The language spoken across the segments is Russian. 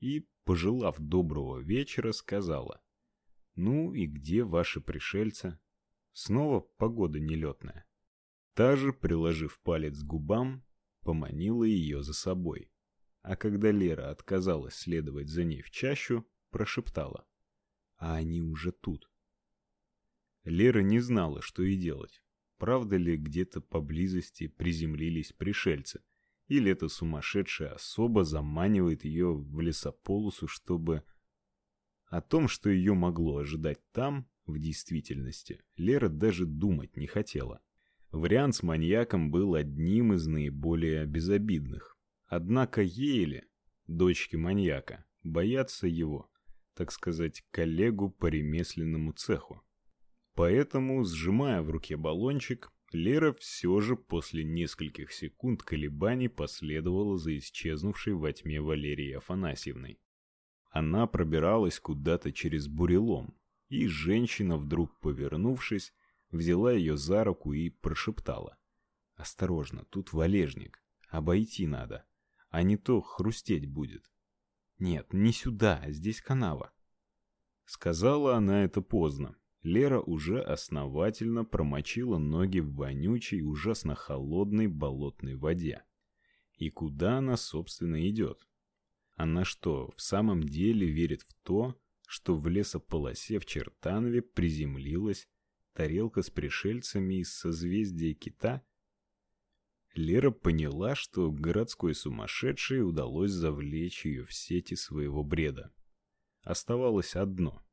и, пожелав доброго вечера, сказала: "Ну и где ваши пришельцы? Снова погода нелетная». Та же, приложив палец к губам, поманила ее за собой. А когда Лера отказалась следовать за ней в чащу, прошептала: "А они уже тут". Лера не знала, что и делать. Правда ли где-то поблизости приземлились пришельцы? Или эта сумасшедшая особа заманивает ее в лесополосу, чтобы... О том, что ее могло ожидать там, в действительности, Лера даже думать не хотела. Вариант с маньяком был одним из наиболее безобидных. Однако Ейли, дочки маньяка, боятся его, так сказать, коллегу по ремесленному цеху. Поэтому, сжимая в руке баллончик, Лера все же после нескольких секунд колебаний последовала за исчезнувшей во тьме Валерией Афанасьевной. Она пробиралась куда-то через бурелом, и женщина, вдруг повернувшись, взяла ее за руку и прошептала. «Осторожно, тут валежник, обойти надо, а не то хрустеть будет». «Нет, не сюда, здесь канава». Сказала она это поздно, Лера уже основательно промочила ноги в вонючей, ужасно холодной болотной воде. И куда она, собственно, идет? Она что, в самом деле верит в то, что в лесополосе в Чертанове приземлилась тарелка с пришельцами из созвездия Кита? Лера поняла, что городской сумасшедшей удалось завлечь ее в сети своего бреда. Оставалось одно —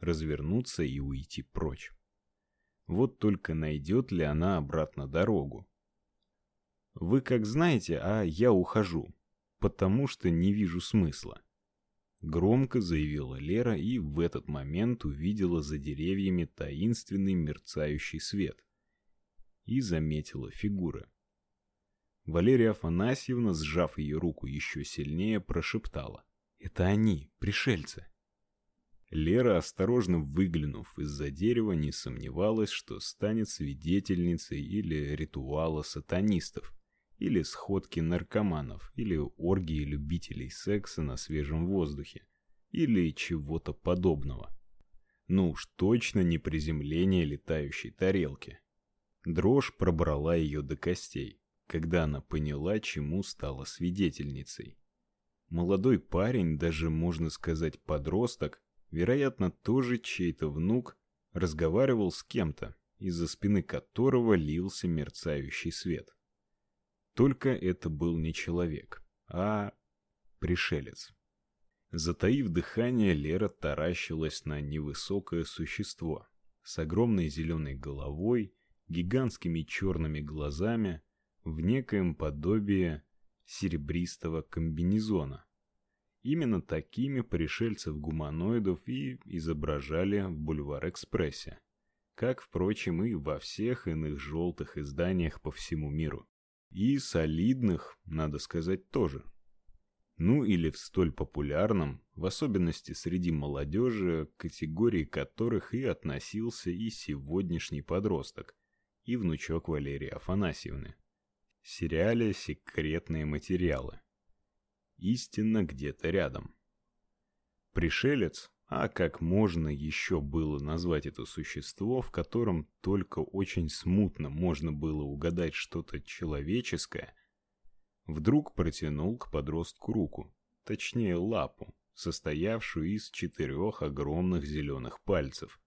развернуться и уйти прочь. Вот только найдет ли она обратно дорогу. Вы как знаете, а я ухожу, потому что не вижу смысла. Громко заявила Лера и в этот момент увидела за деревьями таинственный мерцающий свет и заметила фигуры. Валерия Афанасьевна, сжав ее руку еще сильнее, прошептала: "Это они, пришельцы". Лера, осторожно выглянув из-за дерева, не сомневалась, что станет свидетельницей или ритуала сатанистов, или сходки наркоманов, или оргии любителей секса на свежем воздухе, или чего-то подобного. Ну уж точно не приземление летающей тарелки. Дрожь пробрала ее до костей, когда она поняла, чему стала свидетельницей. Молодой парень, даже можно сказать подросток, вероятно, тоже чей-то внук, разговаривал с кем-то, из-за спины которого лился мерцающий свет. Только это был не человек, а пришелец. Затаив дыхание, Лера таращилась на невысокое существо с огромной зеленой головой, гигантскими черными глазами, в некоем подобии серебристого комбинезона. Именно такими пришельцев-гуманоидов и изображали в Бульвар-экспрессе, как, впрочем, и во всех иных желтых изданиях по всему миру. И солидных, надо сказать, тоже. Ну или в столь популярном, в особенности среди молодежи, категории которых и относился и сегодняшний подросток, и внучок Валерии Афанасьевны. Сериале «Секретные материалы» истинно где-то рядом. Пришелец, а как можно еще было назвать это существо, в котором только очень смутно можно было угадать что-то человеческое, вдруг протянул к подростку руку, точнее лапу, состоявшую из четырех огромных зеленых пальцев.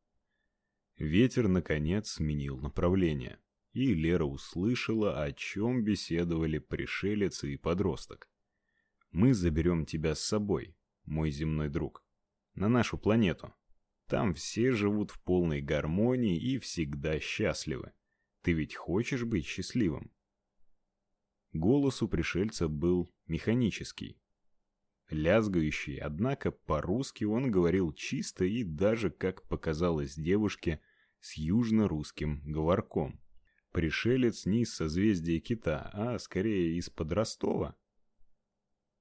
Ветер наконец сменил направление, и Лера услышала, о чем беседовали пришелец и подросток. Мы заберем тебя с собой, мой земной друг, на нашу планету. Там все живут в полной гармонии и всегда счастливы. Ты ведь хочешь быть счастливым? Голос у пришельца был механический, лязгающий, однако по-русски он говорил чисто и даже, как показалось девушке, с южно-русским говорком. Пришелец не из созвездия Кита, а скорее из-под Ростова.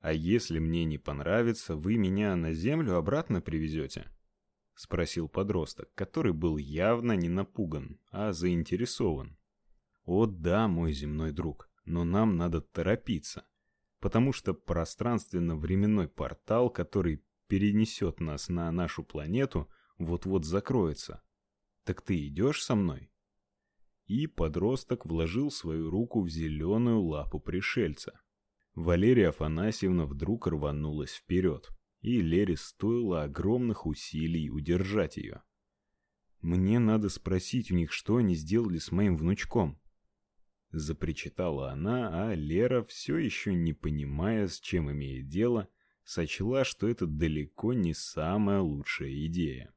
А если мне не понравится, вы меня на землю обратно привезете? спросил подросток, который был явно не напуган, а заинтересован. О да, мой земной друг, но нам надо торопиться. потому что пространственно-временной портал, который перенесет нас на нашу планету, вот-вот закроется. Так ты идешь со мной? И подросток вложил свою руку в зеленую лапу пришельца. Валерия Афанасьевна вдруг рванулась вперед, и Лере стоило огромных усилий удержать ее. Мне надо спросить у них, что они сделали с моим внучком. Запричитала она, а Лера, все еще не понимая, с чем имеет дело, сочла, что это далеко не самая лучшая идея.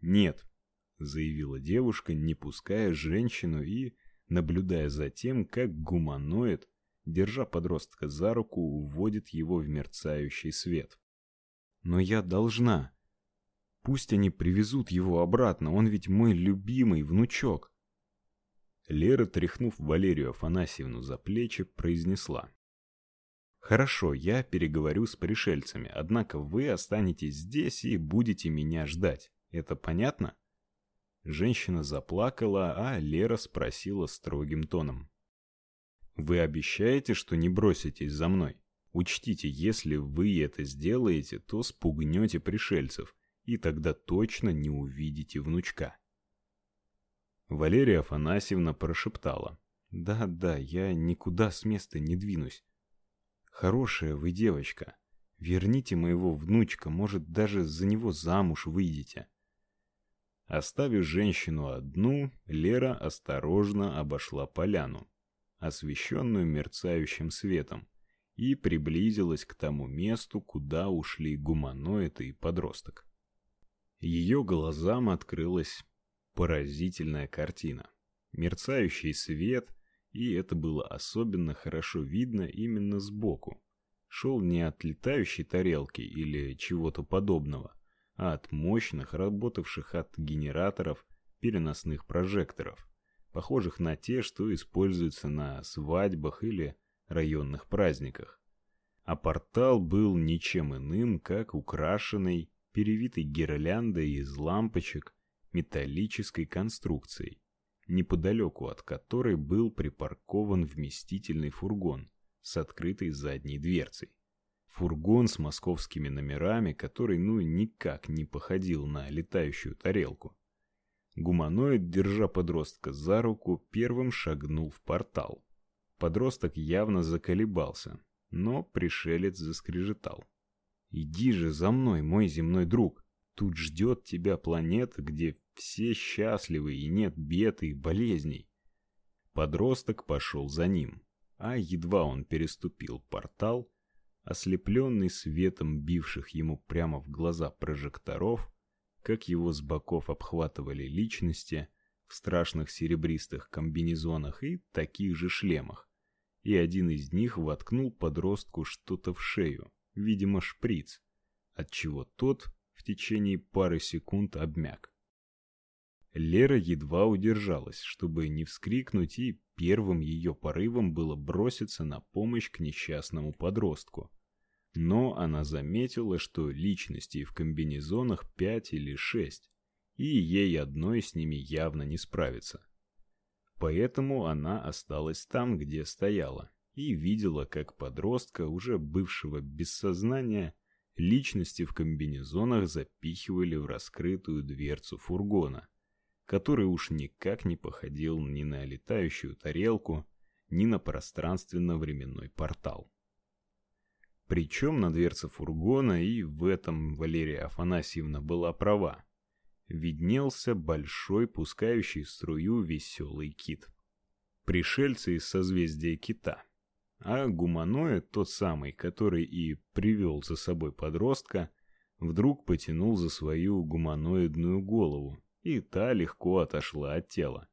«Нет», — заявила девушка, не пуская женщину и наблюдая за тем, как гуманоид, держа подростка за руку, уводит его в мерцающий свет. «Но я должна. Пусть они привезут его обратно, он ведь мой любимый внучок». Лера, тряхнув Валерию Афанасьевну за плечи, произнесла. «Хорошо, я переговорю с пришельцами, однако вы останетесь здесь и будете меня ждать. Это понятно?» Женщина заплакала, а Лера спросила строгим тоном. «Вы обещаете, что не броситесь за мной? Учтите, если вы это сделаете, то спугнете пришельцев, и тогда точно не увидите внучка». Валерия Афанасьевна прошептала. «Да-да, я никуда с места не двинусь. Хорошая вы девочка. Верните моего внучка, может, даже за него замуж выйдете. Оставив женщину одну, Лера осторожно обошла поляну, освещенную мерцающим светом, и приблизилась к тому месту, куда ушли гуманоид и подросток. Ее глазам открылась поразительная картина. Мерцающий свет и это было особенно хорошо видно именно сбоку. Шел не от летающей тарелки или чего-то подобного, а от мощных, работавших от генераторов переносных прожекторов, похожих на те, что используются на свадьбах или районных праздниках. А портал был ничем иным, как украшенный, перевитый гирляндой из лампочек металлической конструкцией неподалеку от которой был припаркован вместительный фургон с открытой задней дверцей. Фургон с московскими номерами, который ну никак не походил на летающую тарелку. Гуманоид, держа подростка за руку, первым шагнул в портал. Подросток явно заколебался, но пришелец заскрежетал. «Иди же за мной, мой земной друг! Тут ждет тебя планета, где все счастливы и нет бед и болезней. Подросток пошел за ним, а едва он переступил портал, ослепленный светом бивших ему прямо в глаза прожекторов, как его с боков обхватывали личности в страшных серебристых комбинезонах и таких же шлемах, и один из них воткнул подростку что-то в шею, видимо, шприц, отчего тот в течение пары секунд обмяк. Лера едва удержалась, чтобы не вскрикнуть, и первым ее порывом было броситься на помощь к несчастному подростку. Но она заметила, что личностей в комбинезонах пять или шесть, и ей одной с ними явно не справиться. Поэтому она осталась там, где стояла, и видела, как подростка, уже бывшего без сознания, личности в комбинезонах запихивали в раскрытую дверцу фургона который уж никак не походил ни на летающую тарелку, ни на пространственно-временной портал. Причем на дверце фургона, и в этом Валерия Афанасьевна была права, виднелся большой пускающий струю веселый кит. Пришельцы из созвездия кита. А гуманоид, тот самый, который и привел за собой подростка, вдруг потянул за свою гуманоидную голову и та легко отошла от тела,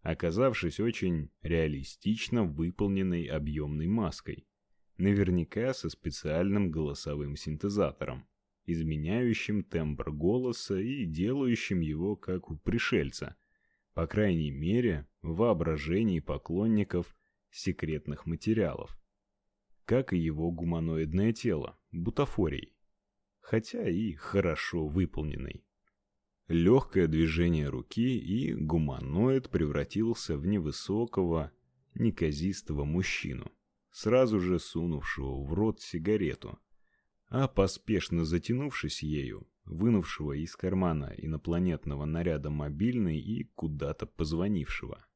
оказавшись очень реалистично выполненной объемной маской, наверняка со специальным голосовым синтезатором, изменяющим тембр голоса и делающим его как у пришельца, по крайней мере, в воображении поклонников секретных материалов, как и его гуманоидное тело, бутафорий, хотя и хорошо выполненный. Легкое движение руки, и гуманоид превратился в невысокого, неказистого мужчину сразу же сунувшего в рот сигарету, а поспешно затянувшись ею, вынувшего из кармана инопланетного наряда мобильный и куда-то позвонившего.